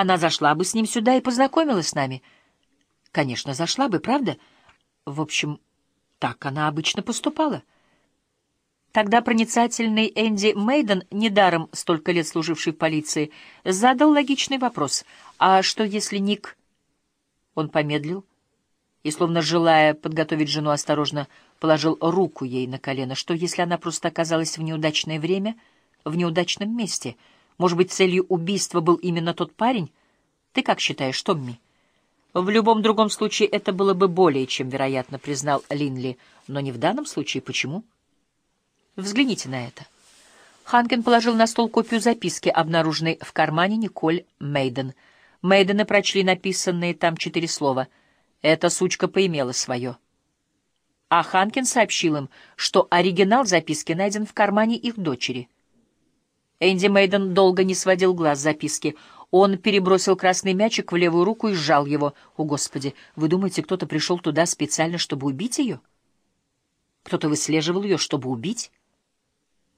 она зашла бы с ним сюда и познакомилась с нами. Конечно, зашла бы, правда? В общем, так она обычно поступала. Тогда проницательный Энди Мейден, недаром столько лет служивший в полиции, задал логичный вопрос. «А что, если Ник...» Он помедлил и, словно желая подготовить жену, осторожно положил руку ей на колено. Что, если она просто оказалась в неудачное время, в неудачном месте? Может быть, целью убийства был именно тот парень? Ты как считаешь, Томми? В любом другом случае это было бы более чем вероятно, признал Линли. Но не в данном случае. Почему? — Взгляните на это. Ханкен положил на стол копию записки, обнаруженной в кармане Николь Мейден. Мейдены прочли написанные там четыре слова. Эта сучка поимела свое. А Ханкин сообщил им, что оригинал записки найден в кармане их дочери. Энди Мейден долго не сводил глаз записки. Он перебросил красный мячик в левую руку и сжал его. О, Господи, вы думаете, кто-то пришел туда специально, чтобы убить ее? Кто-то выслеживал ее, чтобы убить?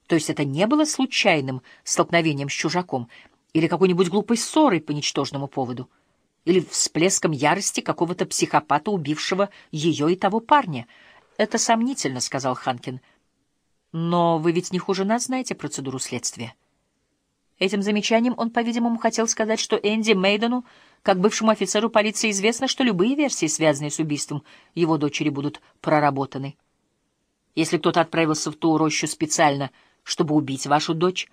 То есть это не было случайным столкновением с чужаком или какой-нибудь глупой ссорой по ничтожному поводу, или всплеском ярости какого-то психопата, убившего ее и того парня. «Это сомнительно», — сказал Ханкин. «Но вы ведь не хуже нас знаете процедуру следствия». Этим замечанием он, по-видимому, хотел сказать, что Энди Мейдену, как бывшему офицеру полиции, известно, что любые версии, связанные с убийством его дочери, будут проработаны. Если кто-то отправился в ту рощу специально — чтобы убить вашу дочь,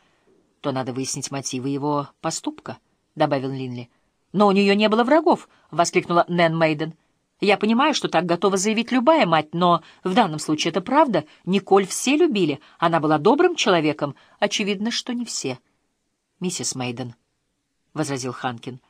то надо выяснить мотивы его поступка, — добавил Линли. — Но у нее не было врагов, — воскликнула Нэн Мейден. — Я понимаю, что так готова заявить любая мать, но в данном случае это правда. Николь все любили, она была добрым человеком. Очевидно, что не все. — Миссис Мейден, — возразил Ханкин.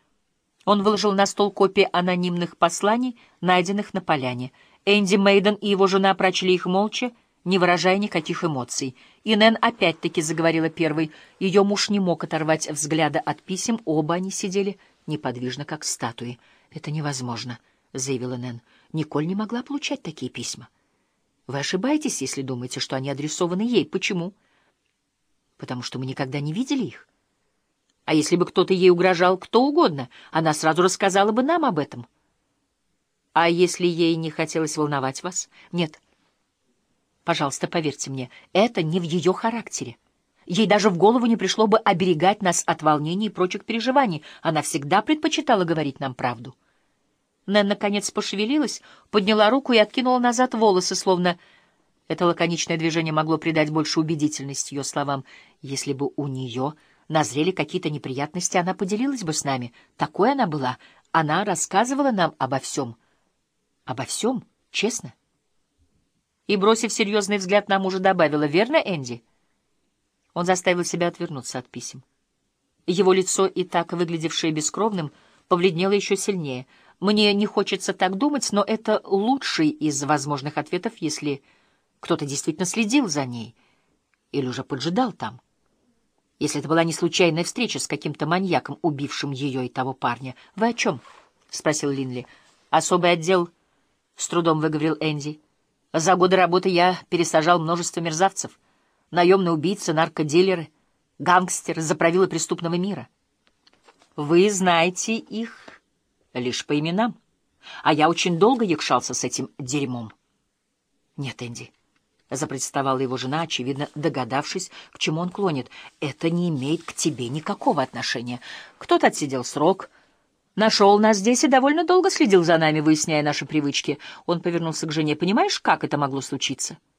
Он выложил на стол копии анонимных посланий, найденных на поляне. Энди Мейден и его жена прочли их молча, — не выражая никаких эмоций. И Нэн опять-таки заговорила первой. Ее муж не мог оторвать взгляда от писем, оба они сидели неподвижно, как статуи. «Это невозможно», — заявила Нэн. «Николь не могла получать такие письма». «Вы ошибаетесь, если думаете, что они адресованы ей. Почему?» «Потому что мы никогда не видели их. А если бы кто-то ей угрожал, кто угодно, она сразу рассказала бы нам об этом». «А если ей не хотелось волновать вас?» «Нет». Пожалуйста, поверьте мне, это не в ее характере. Ей даже в голову не пришло бы оберегать нас от волнений и прочих переживаний. Она всегда предпочитала говорить нам правду. Нэн, наконец, пошевелилась, подняла руку и откинула назад волосы, словно это лаконичное движение могло придать больше убедительности ее словам. Если бы у нее назрели какие-то неприятности, она поделилась бы с нами. Такой она была. Она рассказывала нам обо всем. Обо всем, честно и, бросив серьезный взгляд на мужа, добавила, «Верно, Энди?» Он заставил себя отвернуться от писем. Его лицо, и так выглядевшее бескровным, побледнело еще сильнее. «Мне не хочется так думать, но это лучший из возможных ответов, если кто-то действительно следил за ней или уже поджидал там. Если это была не случайная встреча с каким-то маньяком, убившим ее и того парня. Вы о чем?» — спросил Линли. «Особый отдел...» — с трудом выговорил Энди. За годы работы я пересажал множество мерзавцев. Наемные убийцы, наркодилеры, гангстеры, заправилы преступного мира. Вы знаете их лишь по именам. А я очень долго якшался с этим дерьмом. Нет, Энди, — запротестовала его жена, очевидно догадавшись, к чему он клонит. Это не имеет к тебе никакого отношения. Кто-то отсидел срок — Нашел нас здесь и довольно долго следил за нами, выясняя наши привычки. Он повернулся к жене. Понимаешь, как это могло случиться? —